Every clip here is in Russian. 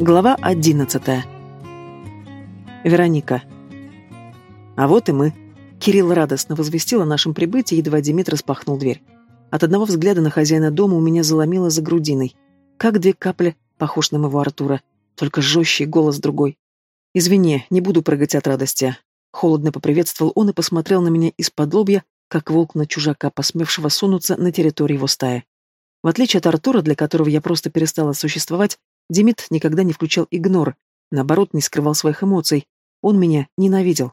Глава одиннадцатая. Вероника. А вот и мы. Кирилл радостно возвестил о нашем прибытии, едва Демид распахнул дверь. От одного взгляда на хозяина дома у меня заломило за грудиной. Как две капли, похож на моего Артура, только жестче голос другой. «Извини, не буду прыгать от радости». Холодно поприветствовал он и посмотрел на меня из-под лобья, как волк на чужака, посмевшего сунуться на территорию его стаи. В отличие от Артура, для которого я просто перестала существовать, Демид никогда не включал игнор, наоборот, не скрывал своих эмоций. Он меня ненавидел.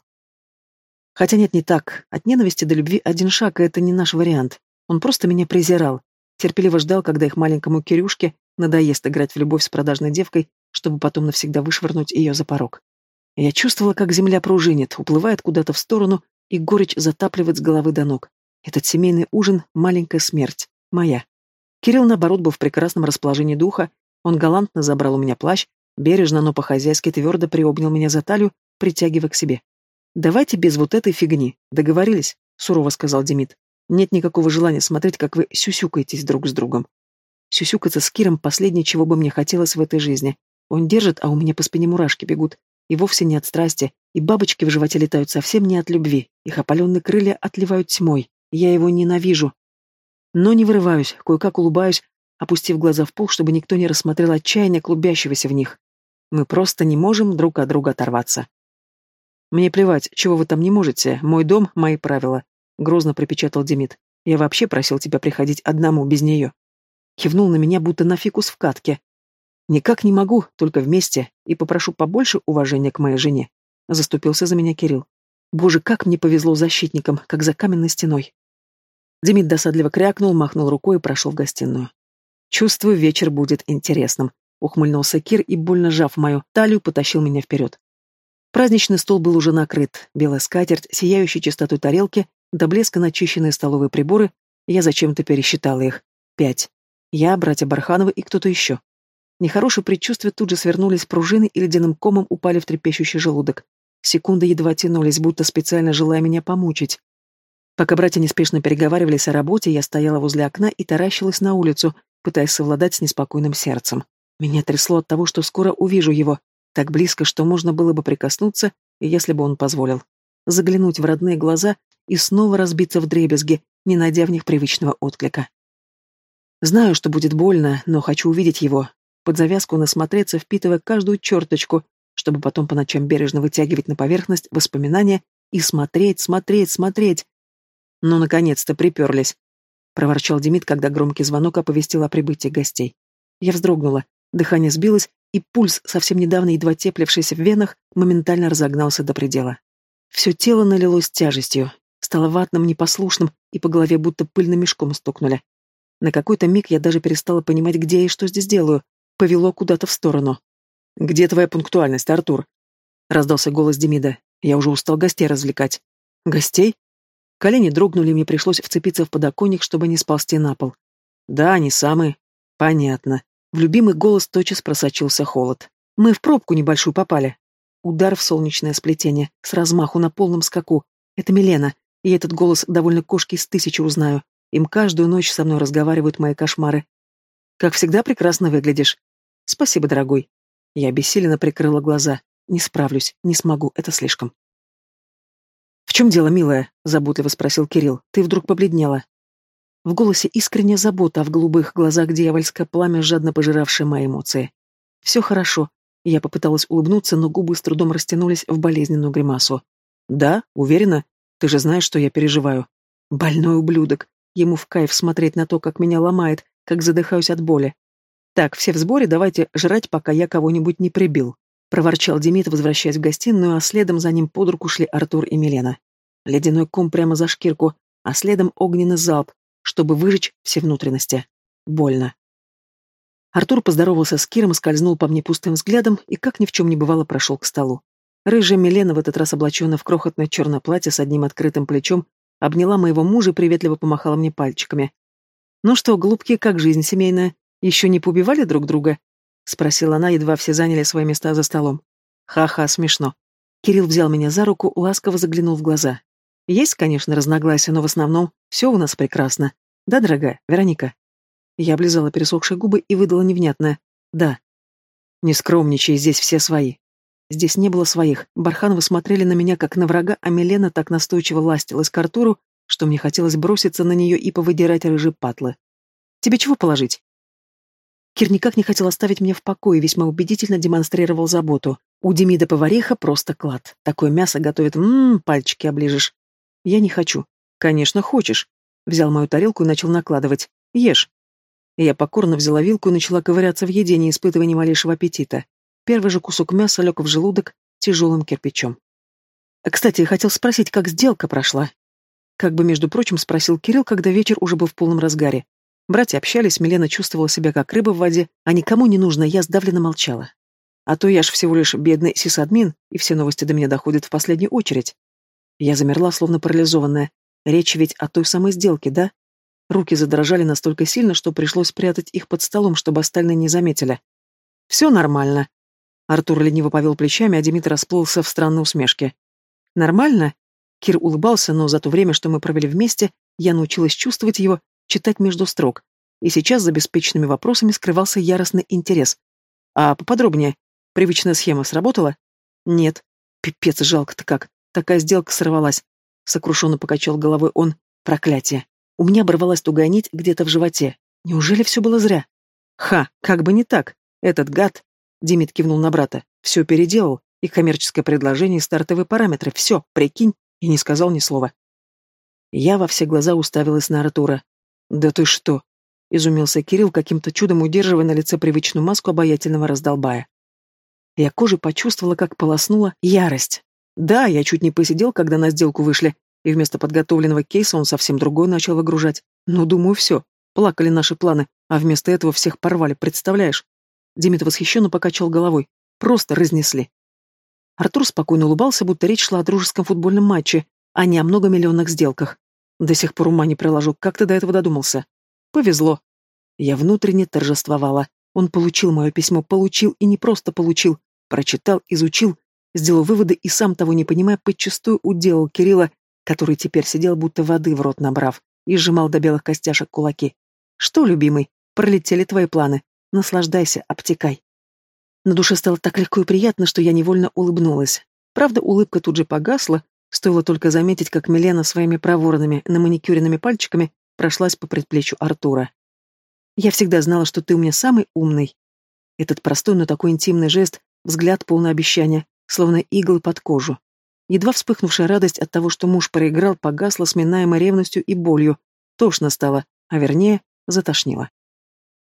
Хотя нет, не так. От ненависти до любви один шаг, и это не наш вариант. Он просто меня презирал. Терпеливо ждал, когда их маленькому Кирюшке надоест играть в любовь с продажной девкой, чтобы потом навсегда вышвырнуть ее за порог. Я чувствовала, как земля пружинит, уплывает куда-то в сторону, и горечь затапливает с головы до ног. Этот семейный ужин — маленькая смерть. Моя. Кирилл, наоборот, был в прекрасном расположении духа он галантно забрал у меня плащ, бережно, но по-хозяйски твердо приобнял меня за талию, притягивая к себе. «Давайте без вот этой фигни. Договорились?» — сурово сказал Демид. «Нет никакого желания смотреть, как вы сюсюкаетесь друг с другом. Сюсюкаться с Киром — последнее, чего бы мне хотелось в этой жизни. Он держит, а у меня по спине мурашки бегут. И вовсе не от страсти, и бабочки в животе летают совсем не от любви. Их опаленные крылья отливают тьмой. Я его ненавижу. Но не вырываюсь, кое-как улыбаюсь, опустив глаза в пол, чтобы никто не рассмотрел отчаяния, клубящегося в них. Мы просто не можем друг от друга оторваться. «Мне плевать, чего вы там не можете. Мой дом — мои правила», — грозно припечатал Демид. «Я вообще просил тебя приходить одному, без нее». Кивнул на меня, будто на фикус в катке. «Никак не могу, только вместе, и попрошу побольше уважения к моей жене», — заступился за меня Кирилл. «Боже, как мне повезло защитникам, как за каменной стеной». Демид досадливо крякнул, махнул рукой и прошел в гостиную. Чувствую, вечер будет интересным. Ухмыльнулся Кир и, больно сжав мою талию, потащил меня вперед. Праздничный стол был уже накрыт. Белая скатерть, сияющая чистотой тарелки, до блеска начищенные столовые приборы. Я зачем-то пересчитала их. Пять. Я, братья Бархановы и кто-то еще. Нехорошие предчувствия тут же свернулись пружины и ледяным комом упали в трепещущий желудок. Секунды едва тянулись, будто специально желая меня помучить. Пока братья неспешно переговаривались о работе, я стояла возле окна и таращилась на улицу, пытаясь совладать с неспокойным сердцем. Меня трясло от того, что скоро увижу его, так близко, что можно было бы прикоснуться, если бы он позволил. Заглянуть в родные глаза и снова разбиться в дребезги, не найдя в них привычного отклика. Знаю, что будет больно, но хочу увидеть его, под завязку насмотреться, впитывая каждую черточку, чтобы потом по ночам бережно вытягивать на поверхность воспоминания и смотреть, смотреть, смотреть. Ну, наконец-то приперлись проворчал Демид, когда громкий звонок оповестил о прибытии гостей. Я вздрогнула, дыхание сбилось, и пульс, совсем недавно едва теплившийся в венах, моментально разогнался до предела. Все тело налилось тяжестью, стало ватным, непослушным, и по голове будто пыльным мешком стукнули. На какой-то миг я даже перестала понимать, где и что здесь делаю. Повело куда-то в сторону. «Где твоя пунктуальность, Артур?» Раздался голос Демида. «Я уже устал гостей развлекать». «Гостей?» Колени дрогнули, мне пришлось вцепиться в подоконник, чтобы не сползти на пол. Да, они самые. Понятно. В любимый голос тотчас просочился холод. Мы в пробку небольшую попали. Удар в солнечное сплетение, с размаху на полном скаку. Это Милена, и этот голос довольно кошки из тысячи узнаю. Им каждую ночь со мной разговаривают мои кошмары. Как всегда прекрасно выглядишь. Спасибо, дорогой. Я бессиленно прикрыла глаза. Не справлюсь, не смогу, это слишком. «В чем дело, милая?» — заботливо спросил Кирилл. «Ты вдруг побледнела». В голосе искренняя забота, а в голубых глазах дьявольское пламя, жадно пожиравшее мои эмоции. «Все хорошо». Я попыталась улыбнуться, но губы с трудом растянулись в болезненную гримасу. «Да? Уверена? Ты же знаешь, что я переживаю». «Больной ублюдок. Ему в кайф смотреть на то, как меня ломает, как задыхаюсь от боли. Так, все в сборе, давайте жрать, пока я кого-нибудь не прибил». — проворчал Демид, возвращаясь в гостиную, а следом за ним под руку шли Артур и Милена. Ледяной ком прямо за шкирку, а следом огненный залп, чтобы выжечь все внутренности. Больно. Артур поздоровался с Киром, скользнул по мне пустым взглядом и, как ни в чем не бывало, прошел к столу. Рыжая Милена, в этот раз облаченная в крохотное черное платье с одним открытым плечом, обняла моего мужа и приветливо помахала мне пальчиками. «Ну что, голубки, как жизнь семейная? Еще не поубивали друг друга?» — спросила она, едва все заняли свои места за столом. «Ха-ха, смешно». Кирилл взял меня за руку, ласково заглянул в глаза. «Есть, конечно, разногласия, но в основном все у нас прекрасно. Да, дорогая, Вероника?» Я облизала пересохшие губы и выдала невнятное «да». Не скромничай, здесь все свои. Здесь не было своих. Бархановы смотрели на меня как на врага, а Милена так настойчиво ластилась к Артуру, что мне хотелось броситься на нее и повыдирать рыжие патлы. «Тебе чего положить?» Кир никак не хотел оставить меня в покое, весьма убедительно демонстрировал заботу. У Демида повариха просто клад. Такое мясо готовит, ммм, пальчики оближешь. Я не хочу. Конечно, хочешь. Взял мою тарелку и начал накладывать. Ешь. Я покорно взяла вилку и начала ковыряться в еде, не испытывая ни малейшего аппетита. Первый же кусок мяса лег в желудок тяжелым кирпичом. Кстати, хотел спросить, как сделка прошла. Как бы, между прочим, спросил Кирилл, когда вечер уже был в полном разгаре. Братья общались, Милена чувствовала себя как рыба в воде, а никому не нужно, я сдавленно молчала. А то я ж всего лишь бедный сисадмин, и все новости до меня доходят в последнюю очередь. Я замерла, словно парализованная. Речь ведь о той самой сделке, да? Руки задрожали настолько сильно, что пришлось спрятать их под столом, чтобы остальные не заметили. «Все нормально». Артур лениво повел плечами, а Демид расплылся в странной усмешке. «Нормально?» Кир улыбался, но за то время, что мы провели вместе, я научилась чувствовать его читать между строк, и сейчас за беспечными вопросами скрывался яростный интерес. А поподробнее, привычная схема сработала? Нет. Пипец, жалко-то как. Такая сделка сорвалась. Сокрушенно покачал головой он. Проклятие. У меня оборвалась тугая нить где-то в животе. Неужели все было зря? Ха, как бы не так. Этот гад, Димит кивнул на брата, все переделал. И коммерческое предложение, и стартовые параметры. Все, прикинь, и не сказал ни слова. Я во все глаза уставилась на Артура. «Да ты что?» — изумился Кирилл, каким-то чудом удерживая на лице привычную маску обаятельного раздолбая. Я кожей почувствовала, как полоснула ярость. Да, я чуть не посидел, когда на сделку вышли, и вместо подготовленного кейса он совсем другой начал выгружать. Но, думаю, все. Плакали наши планы, а вместо этого всех порвали, представляешь? Демид восхищенно покачал головой. Просто разнесли. Артур спокойно улыбался, будто речь шла о дружеском футбольном матче, а не о многомиллионных сделках. До сих пор ума не приложу, как ты до этого додумался? Повезло. Я внутренне торжествовала. Он получил мое письмо, получил и не просто получил. Прочитал, изучил, сделал выводы и сам того не понимая, подчастую уделал Кирилла, который теперь сидел будто воды в рот набрав и сжимал до белых костяшек кулаки. Что, любимый, пролетели твои планы. Наслаждайся, обтекай. На душе стало так легко и приятно, что я невольно улыбнулась. Правда, улыбка тут же погасла, Стоило только заметить, как Милена своими проворными, наманикюренными пальчиками прошлась по предплечью Артура. «Я всегда знала, что ты у меня самый умный». Этот простой, но такой интимный жест, взгляд полный обещания, словно иглы под кожу. Едва вспыхнувшая радость от того, что муж проиграл, погасла, сминаемой ревностью и болью. Тошно стало, а вернее, затошнило.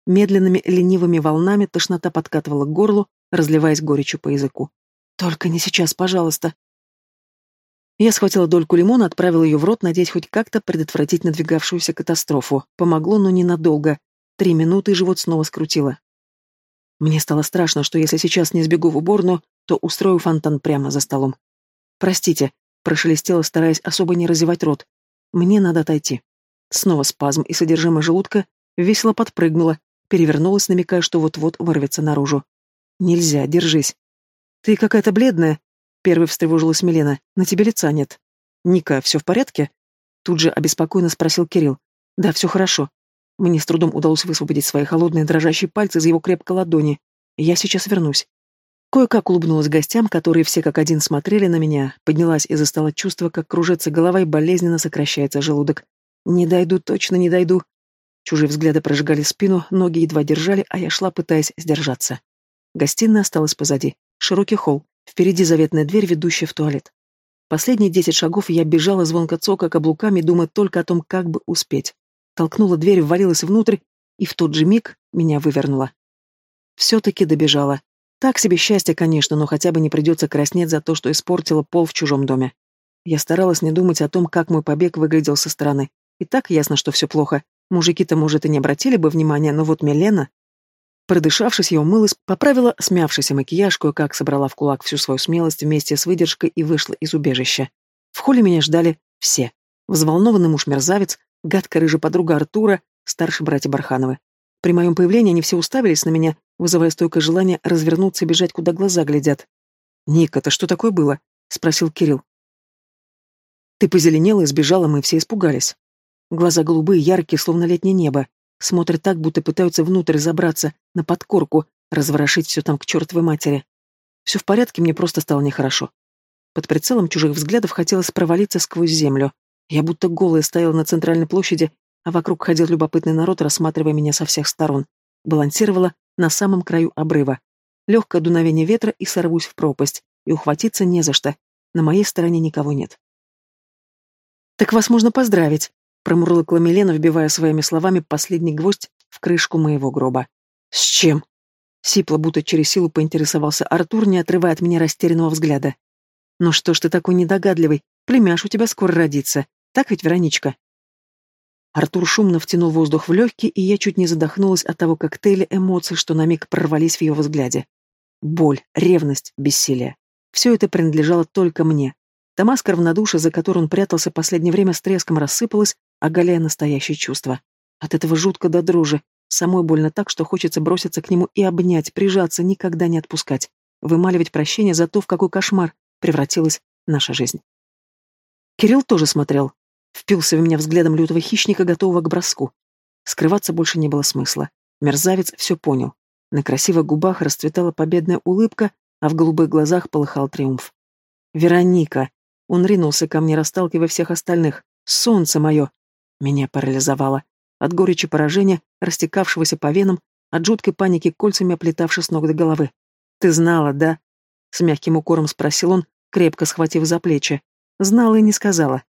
Медленными ленивыми волнами тошнота подкатывала к горлу, разливаясь горечью по языку. «Только не сейчас, пожалуйста», я схватила дольку лимона, отправила ее в рот, надеясь хоть как-то предотвратить надвигавшуюся катастрофу. Помогло, но ненадолго. Три минуты, и живот снова скрутило. Мне стало страшно, что если сейчас не сбегу в уборную, то устрою фонтан прямо за столом. «Простите», — прошелестела, стараясь особо не разевать рот. «Мне надо отойти». Снова спазм, и содержимое желудка весело подпрыгнуло, перевернулась, намекая, что вот-вот вырвется наружу. «Нельзя, держись». «Ты какая-то бледная», Первой встревожилась Милена. «На тебе лица нет». «Ника, все в порядке?» Тут же обеспокоенно спросил Кирилл. «Да, все хорошо». Мне с трудом удалось высвободить свои холодные дрожащие пальцы из его крепкой ладони. «Я сейчас вернусь». Кое-как улыбнулась гостям, которые все как один смотрели на меня, поднялась и застала чувство, как кружится голова и болезненно сокращается желудок. «Не дойду, точно не дойду». Чужие взгляды прожигали спину, ноги едва держали, а я шла, пытаясь сдержаться. Гостиная осталась позади. Широкий холл, Впереди заветная дверь, ведущая в туалет. Последние десять шагов я бежала звонко цока каблуками, думая только о том, как бы успеть. Толкнула дверь, ввалилась внутрь, и в тот же миг меня вывернула. Все-таки добежала. Так себе счастье, конечно, но хотя бы не придется краснеть за то, что испортила пол в чужом доме. Я старалась не думать о том, как мой побег выглядел со стороны. И так ясно, что все плохо. Мужики-то, может, и не обратили бы внимания, но вот Милена... Продышавшись, я умылась, поправила смявшийся макияж, кое-как собрала в кулак всю свою смелость вместе с выдержкой и вышла из убежища. В холле меня ждали все. Взволнованный муж-мерзавец, гадкая рыжая подруга Артура, старшие братья Бархановы. При моем появлении они все уставились на меня, вызывая стойкое желание развернуться и бежать, куда глаза глядят. «Ника, это что такое было?» — спросил Кирилл. «Ты позеленела и сбежала, мы все испугались. Глаза голубые, яркие, словно летнее небо. Смотрят так, будто пытаются внутрь забраться, на подкорку, разворошить все там к чертовой матери. Все в порядке, мне просто стало нехорошо. Под прицелом чужих взглядов хотелось провалиться сквозь землю. Я будто голая стояла на центральной площади, а вокруг ходил любопытный народ, рассматривая меня со всех сторон. Балансировала на самом краю обрыва. Легкое дуновение ветра и сорвусь в пропасть, и ухватиться не за что. На моей стороне никого нет. «Так вас можно поздравить», — промурлыкала Милена, вбивая своими словами последний гвоздь в крышку моего гроба. «С чем?» Сипло, будто через силу поинтересовался Артур, не отрывая от меня растерянного взгляда. «Ну что ж ты такой недогадливый? Племяш у тебя скоро родится. Так ведь, Вероничка?» Артур шумно втянул воздух в легкий, и я чуть не задохнулась от того коктейля эмоций, что на миг прорвались в его взгляде. Боль, ревность, бессилие. Все это принадлежало только мне. Та маска равнодушия, за которой он прятался последнее время, с треском рассыпалась, оголяя настоящее чувство. От этого жутко до дрожи. Самой больно так, что хочется броситься к нему и обнять, прижаться, никогда не отпускать. Вымаливать прощение за то, в какой кошмар превратилась наша жизнь. Кирилл тоже смотрел. Впился в меня взглядом лютого хищника, готового к броску. Скрываться больше не было смысла. Мерзавец все понял. На красивых губах расцветала победная улыбка, а в голубых глазах полыхал триумф. «Вероника!» Он ринулся ко мне, расталкивая всех остальных. «Солнце мое!» Меня парализовало. От горечи поражения, растекавшегося по венам, от жуткой паники кольцами оплетавшей с ног до головы. «Ты знала, да?» С мягким укором спросил он, крепко схватив за плечи. Знала и не сказала.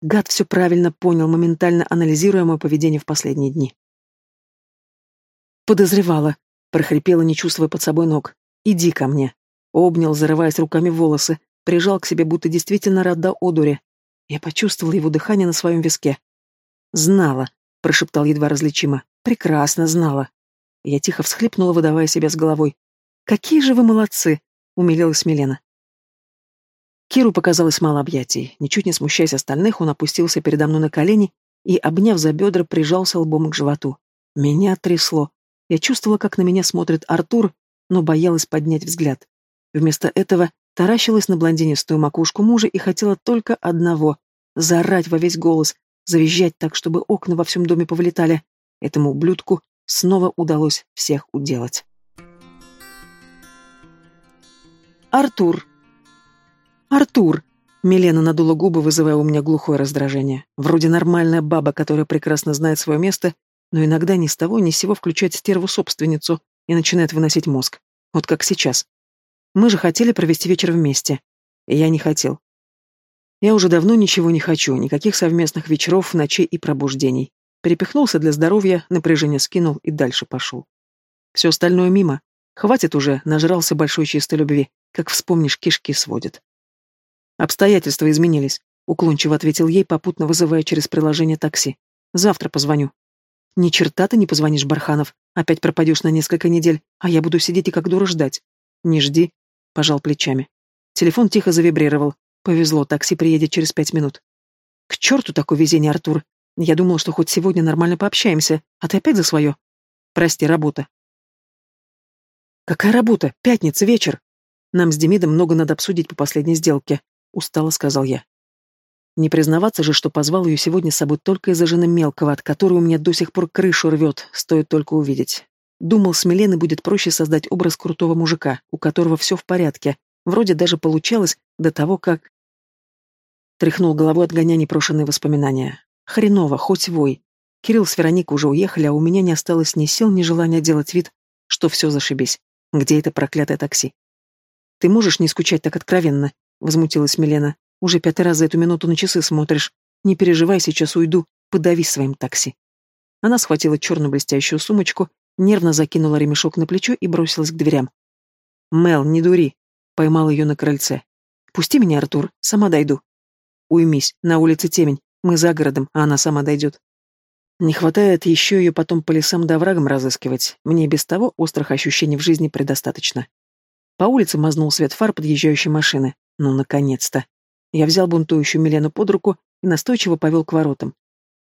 Гад все правильно понял, моментально анализируя мое поведение в последние дни. Подозревала, прохрипела, не чувствуя под собой ног. «Иди ко мне». Обнял, зарываясь руками в волосы, прижал к себе, будто действительно рад до одури. Я почувствовала его дыхание на своем виске. «Знала», — прошептал едва различимо. «Прекрасно знала». Я тихо всхлипнула, выдавая себя с головой. «Какие же вы молодцы!» — умилилась Милена. Киру показалось мало объятий. Ничуть не смущаясь остальных, он опустился передо мной на колени и, обняв за бедра, прижался лбом к животу. Меня трясло. Я чувствовала, как на меня смотрит Артур, но боялась поднять взгляд. Вместо этого таращилась на блондинистую макушку мужа и хотела только одного — заорать во весь голос, завизжать так, чтобы окна во всем доме повылетали. Этому ублюдку снова удалось всех уделать. Артур. Артур. Милена надула губы, вызывая у меня глухое раздражение. Вроде нормальная баба, которая прекрасно знает свое место, но иногда ни с того ни с сего включает стерву-собственницу, и начинает выносить мозг. Вот как сейчас. Мы же хотели провести вечер вместе. И я не хотел. Я уже давно ничего не хочу, никаких совместных вечеров, ночей и пробуждений. Перепихнулся для здоровья, напряжение скинул и дальше пошел. Все остальное мимо. Хватит уже, нажрался большой чистой любви. Как вспомнишь, кишки сводит. Обстоятельства изменились, уклончиво ответил ей, попутно вызывая через приложение такси. Завтра позвоню. Ни черта ты не позвонишь, Барханов. Опять пропадешь на несколько недель, а я буду сидеть и как дура ждать. Не жди, пожал плечами. Телефон тихо завибрировал. Повезло, такси приедет через пять минут. К черту такое везение, Артур. Я думал, что хоть сегодня нормально пообщаемся, а ты опять за свое. Прости, работа. Какая работа? Пятница, вечер. Нам с Демидом много надо обсудить по последней сделке, устало сказал я. Не признаваться же, что позвал ее сегодня с собой только из-за жены мелкого, от которой у меня до сих пор крышу рвет, стоит только увидеть. Думал, с Миленой будет проще создать образ крутого мужика, у которого все в порядке. Вроде даже получалось до того, как... Тряхнул головой, отгоняя непрошенные воспоминания. Хреново, хоть вой. Кирилл с Вероникой уже уехали, а у меня не осталось ни сил, ни желания делать вид, что все зашибись. Где это проклятое такси? «Ты можешь не скучать так откровенно?» — возмутилась Милена. Уже пятый раз за эту минуту на часы смотришь. Не переживай, сейчас уйду. Подавись своим такси. Она схватила черную блестящую сумочку, нервно закинула ремешок на плечо и бросилась к дверям. «Мел, не дури!» — поймал ее на крыльце. «Пусти меня, Артур, сама дойду». «Уймись, на улице темень, мы за городом, а она сама дойдет». Не хватает еще ее потом по лесам да врагам разыскивать. Мне без того острых ощущений в жизни предостаточно. По улице мазнул свет фар подъезжающей машины. Ну, наконец-то. Я взял бунтующую Милену под руку и настойчиво повел к воротам.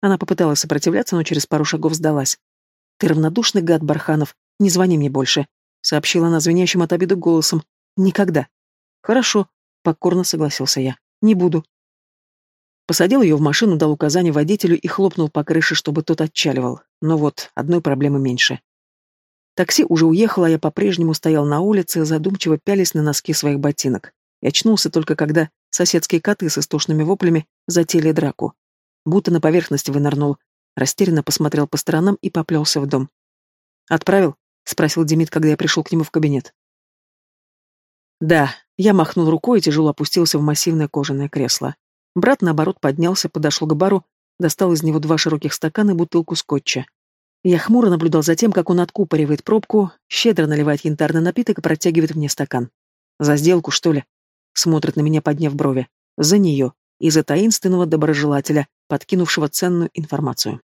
Она попыталась сопротивляться, но через пару шагов сдалась. «Ты равнодушный гад, Барханов. Не звони мне больше», — сообщила она звенящим от обиды голосом. «Никогда». «Хорошо», — покорно согласился я. «Не буду». Посадил ее в машину, дал указание водителю и хлопнул по крыше, чтобы тот отчаливал. Но вот, одной проблемы меньше. Такси уже уехало, а я по-прежнему стоял на улице, задумчиво пялись на носки своих ботинок. И очнулся только когда соседские коты с истошными воплями затеяли драку. Будто на поверхности вынырнул, растерянно посмотрел по сторонам и поплелся в дом. «Отправил?» — спросил Демид, когда я пришел к нему в кабинет. «Да», — я махнул рукой и тяжело опустился в массивное кожаное кресло. Брат, наоборот, поднялся, подошел к бару, достал из него два широких стакана и бутылку скотча. Я хмуро наблюдал за тем, как он откупоривает пробку, щедро наливает янтарный напиток и протягивает мне стакан. «За сделку, что ли?» Смотрит на меня, подняв брови. «За нее. И за таинственного доброжелателя, подкинувшего ценную информацию».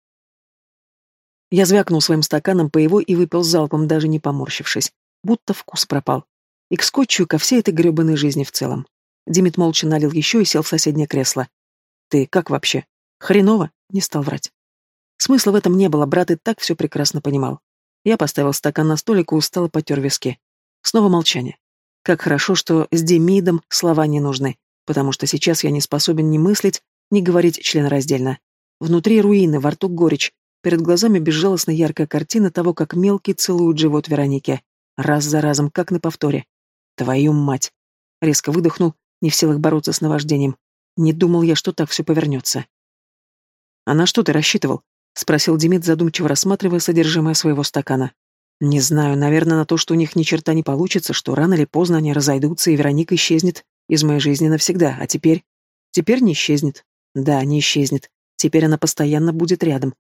Я звякнул своим стаканом по его и выпил залпом, даже не поморщившись. Будто вкус пропал. И к скотчу, ко всей этой гребаной жизни в целом. Димит молча налил еще и сел в соседнее кресло. «Ты как вообще?» «Хреново?» — не стал врать. Смысла в этом не было, брат и так все прекрасно понимал. Я поставил стакан на столик и устало потер виски. Снова молчание. Как хорошо, что с Демидом слова не нужны, потому что сейчас я не способен ни мыслить, ни говорить членораздельно. Внутри руины, во рту горечь, перед глазами безжалостно яркая картина того, как мелкий целует живот Вероники. Раз за разом, как на повторе. Твою мать! Резко выдохнул, не в силах бороться с наваждением. Не думал я, что так все повернется. А на что ты рассчитывал? — спросил Демид, задумчиво рассматривая содержимое своего стакана. «Не знаю, наверное, на то, что у них ни черта не получится, что рано или поздно они разойдутся, и Вероника исчезнет из моей жизни навсегда. А теперь? Теперь не исчезнет. Да, не исчезнет. Теперь она постоянно будет рядом.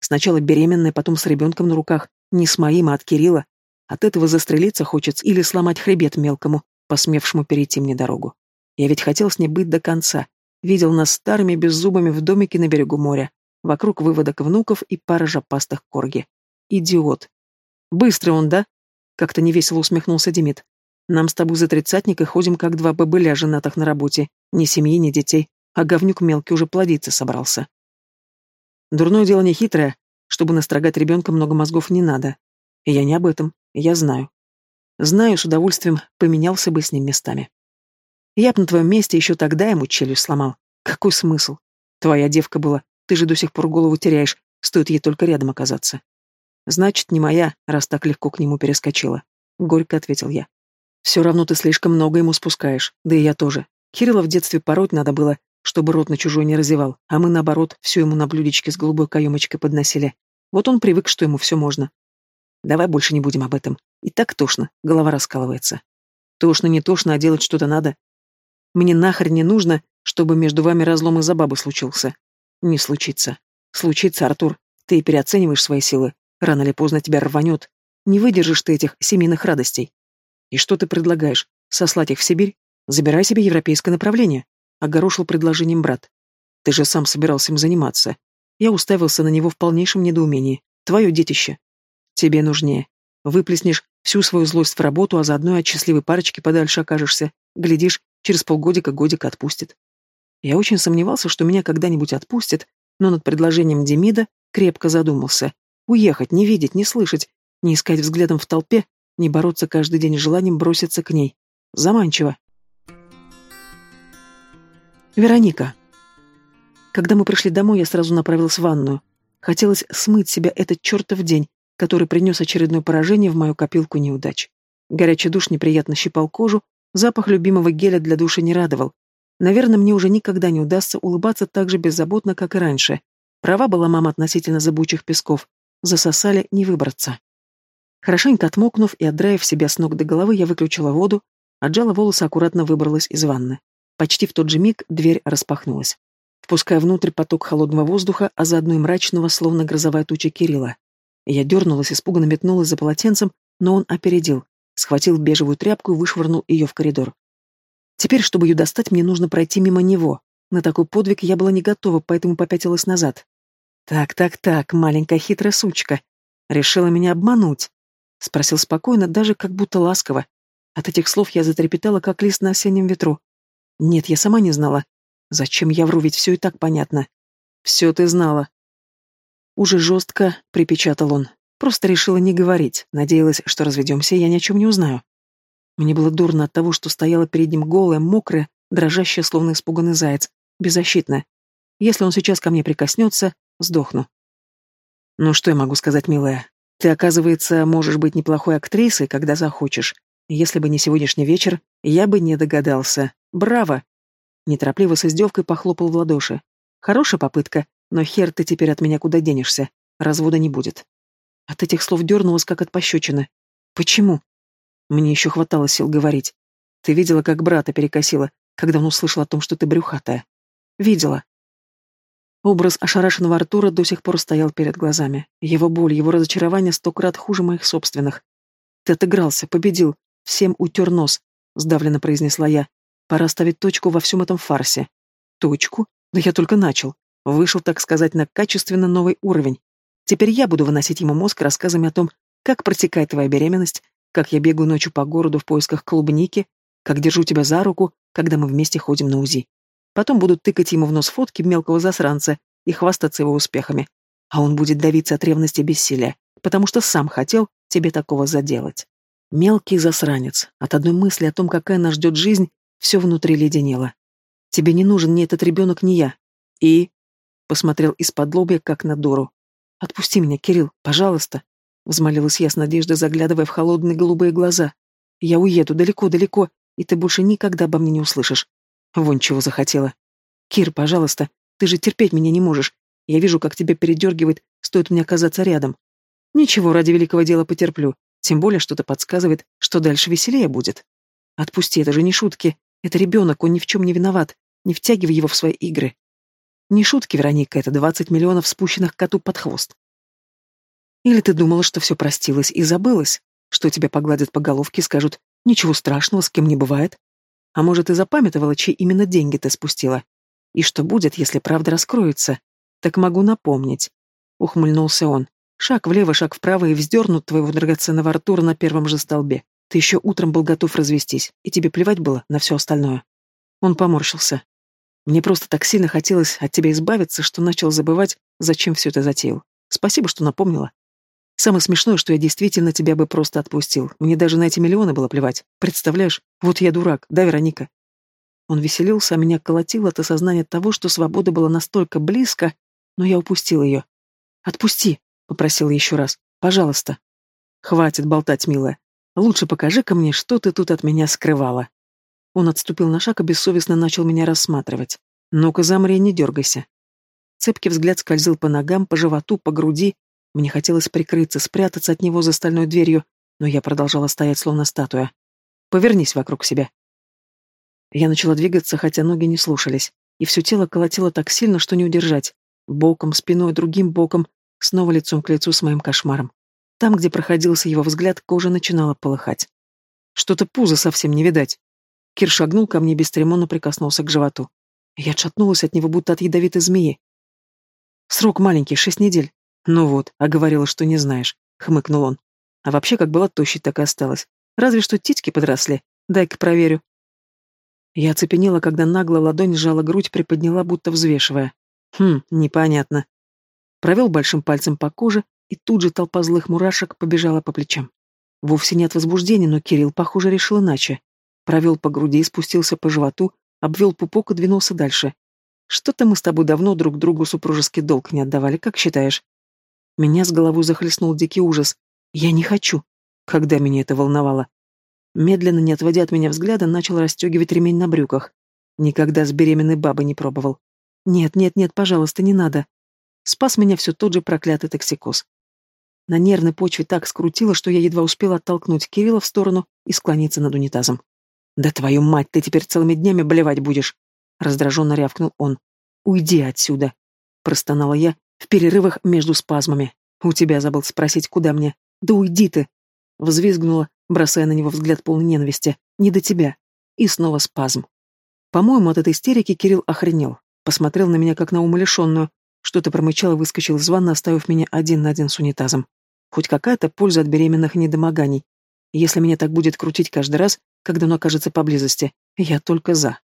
Сначала беременная, потом с ребенком на руках. Не с моим, а от Кирилла. От этого застрелиться хочется или сломать хребет мелкому, посмевшему перейти мне дорогу. Я ведь хотел с ней быть до конца. Видел нас старыми беззубыми в домике на берегу моря. Вокруг выводок внуков и пара жопастых корги. Идиот. Быстрый он, да? Как-то невесело усмехнулся Демид. Нам с тобой за тридцатник и ходим, как два бобыля, женатых на работе. Ни семьи, ни детей. А говнюк мелкий уже плодиться собрался. Дурное дело не хитрое. Чтобы настрогать ребенка, много мозгов не надо. Я не об этом. Я знаю. Знаю, с удовольствием поменялся бы с ним местами. Я б на твоем месте еще тогда ему челюсть сломал. Какой смысл? Твоя девка была. Ты же до сих пор голову теряешь, стоит ей только рядом оказаться. Значит, не моя, раз так легко к нему перескочила. Горько ответил я. Все равно ты слишком много ему спускаешь, да и я тоже. Кирилла в детстве пороть надо было, чтобы рот на чужой не разевал, а мы, наоборот, все ему на блюдечке с голубой каемочкой подносили. Вот он привык, что ему все можно. Давай больше не будем об этом. И так тошно, голова раскалывается. Тошно, не тошно, а делать что-то надо. Мне нахрен не нужно, чтобы между вами разлом из-за бабы случился. Не случится. Случится, Артур. Ты переоцениваешь свои силы. Рано или поздно тебя рванет. Не выдержишь ты этих семейных радостей. И что ты предлагаешь? Сослать их в Сибирь? Забирай себе европейское направление. Огорошил предложением брат. Ты же сам собирался им заниматься. Я уставился на него в полнейшем недоумении. Твое детище. Тебе нужнее. Выплеснешь всю свою злость в работу, а заодно и от счастливой парочки подальше окажешься. Глядишь, через полгодика-годика отпустит. Я очень сомневался, что меня когда-нибудь отпустят, но над предложением Демида крепко задумался. Уехать, не видеть, не слышать, не искать взглядом в толпе, не бороться каждый день желанием броситься к ней. Заманчиво. Вероника. Когда мы пришли домой, я сразу направилась в ванную. Хотелось смыть себя этот чертов день, который принес очередное поражение в мою копилку неудач. Горячий душ неприятно щипал кожу, запах любимого геля для душа не радовал, Наверное, мне уже никогда не удастся улыбаться так же беззаботно, как и раньше. Права была мама относительно зыбучих песков. Засосали, не выбраться. Хорошенько отмокнув и отдраив себя с ног до головы, я выключила воду, отжала волосы, аккуратно выбралась из ванны. Почти в тот же миг дверь распахнулась, впуская внутрь поток холодного воздуха, а заодно и мрачного, словно грозовая туча Кирилла. Я дернулась, испуганно метнулась за полотенцем, но он опередил, схватил бежевую тряпку и вышвырнул ее в коридор. Теперь, чтобы ее достать, мне нужно пройти мимо него. На такой подвиг я была не готова, поэтому попятилась назад. «Так, так, так, маленькая хитрая сучка. Решила меня обмануть?» Спросил спокойно, даже как будто ласково. От этих слов я затрепетала, как лист на осеннем ветру. Нет, я сама не знала. Зачем я вру, ведь все и так понятно. Все ты знала. Уже жестко припечатал он. Просто решила не говорить, надеялась, что разведемся, я ни о чем не узнаю. Мне было дурно от того, что стояла перед ним голая, мокрая, дрожащая, словно испуганный заяц, беззащитная. Если он сейчас ко мне прикоснется, сдохну. Ну что я могу сказать, милая? Ты, оказывается, можешь быть неплохой актрисой, когда захочешь. Если бы не сегодняшний вечер, я бы не догадался. Браво!» Неторопливо с издевкой похлопал в ладоши. «Хорошая попытка, но хер ты теперь от меня куда денешься. Развода не будет». От этих слов дернулась, как от пощечины. «Почему?» Мне еще хватало сил говорить. Ты видела, как брата перекосила, когда он услышал о том, что ты брюхатая? Видела. Образ ошарашенного Артура до сих пор стоял перед глазами. Его боль, его разочарование сто крат хуже моих собственных. Ты отыгрался, победил, всем утер нос, сдавленно произнесла я. Пора ставить точку во всем этом фарсе. Точку? Да я только начал. Вышел, так сказать, на качественно новый уровень. Теперь я буду выносить ему мозг рассказами о том, как протекает твоя беременность, как я бегаю ночью по городу в поисках клубники, как держу тебя за руку, когда мы вместе ходим на УЗИ. Потом будут тыкать ему в нос фотки мелкого засранца и хвастаться его успехами. А он будет давиться от ревности бессилия, потому что сам хотел тебе такого заделать. Мелкий засранец. От одной мысли о том, какая нас ждет жизнь, все внутри леденело. Тебе не нужен ни этот ребенок, ни я. И... Посмотрел из-под лобья, как на дуру. Отпусти меня, Кирилл, пожалуйста. Взмолилась я с надеждой, заглядывая в холодные голубые глаза. Я уеду далеко-далеко, и ты больше никогда обо мне не услышишь. Вон чего захотела. Кир, пожалуйста, ты же терпеть меня не можешь. Я вижу, как тебя передергивает, стоит мне оказаться рядом. Ничего, ради великого дела потерплю. Тем более что-то подсказывает, что дальше веселее будет. Отпусти, это же не шутки. Это ребенок, он ни в чем не виноват. Не втягивай его в свои игры. Не шутки, Вероника, это двадцать миллионов спущенных коту под хвост. Или ты думала, что все простилось и забылось? Что тебя погладят по головке и скажут, Ничего страшного, с кем не бывает. А может, и запамятовала, чьи именно деньги ты спустила? И что будет, если правда раскроется? Так могу напомнить. Ухмыльнулся он. Шаг влево, шаг вправо и вздернут твоего драгоценного Артура на первом же столбе. Ты еще утром был готов развестись, и тебе плевать было на все остальное. Он поморщился. Мне просто так сильно хотелось от тебя избавиться, что начал забывать, зачем все это затеял. Спасибо, что напомнила. Самое смешное, что я действительно тебя бы просто отпустил. Мне даже на эти миллионы было плевать. Представляешь? Вот я дурак, да, Вероника? Он веселился, а меня колотило от осознания того, что свобода была настолько близко, но я упустил ее. «Отпусти», — попросила еще раз. «Пожалуйста». «Хватит болтать, милая. Лучше покажи-ка мне, что ты тут от меня скрывала». Он отступил на шаг и бессовестно начал меня рассматривать. «Ну-ка, замри, не дергайся». Цепкий взгляд скользил по ногам, по животу, по груди, мне хотелось прикрыться, спрятаться от него за стальной дверью, но я продолжала стоять, словно статуя. «Повернись вокруг себя». Я начала двигаться, хотя ноги не слушались, и все тело колотило так сильно, что не удержать. Боком, спиной, другим боком, снова лицом к лицу с моим кошмаром. Там, где проходился его взгляд, кожа начинала полыхать. Что-то пузо совсем не видать. Кир шагнул ко мне, бесцеремонно прикоснулся к животу. Я отшатнулась от него, будто от ядовитой змеи. Срок маленький, шесть недель. «Ну вот, а говорила, что не знаешь», — хмыкнул он. «А вообще, как была тощей, так и осталась. Разве что титьки подросли. Дай-ка проверю». Я оцепенела, когда нагло ладонь сжала грудь, приподняла, будто взвешивая. Хм, непонятно. Провел большим пальцем по коже, и тут же толпа злых мурашек побежала по плечам. Вовсе не от возбуждения, но Кирилл, похоже, решил иначе. Провел по груди, спустился по животу, обвел пупок и двинулся дальше. Что-то мы с тобой давно друг другу супружеский долг не отдавали, как считаешь? Меня с головой захлестнул дикий ужас. Я не хочу. Когда меня это волновало? Медленно, не отводя от меня взгляда, начал расстегивать ремень на брюках. Никогда с беременной бабой не пробовал. Нет, нет, нет, пожалуйста, не надо. Спас меня все тот же проклятый токсикоз. На нервной почве так скрутило, что я едва успела оттолкнуть Кирилла в сторону и склониться над унитазом. «Да твою мать, ты теперь целыми днями болевать будешь!» Раздраженно рявкнул он. «Уйди отсюда!» Простонала я, в перерывах между спазмами. У тебя забыл спросить, куда мне. Да уйди ты! Взвизгнула, бросая на него взгляд полной ненависти. Не до тебя. И снова спазм. По-моему, от этой истерики Кирилл охренел. Посмотрел на меня, как на умалишенную. Что-то промычал и выскочил из ванны, оставив меня один на один с унитазом. Хоть какая-то польза от беременных недомоганий. Если меня так будет крутить каждый раз, когда он окажется поблизости, я только за.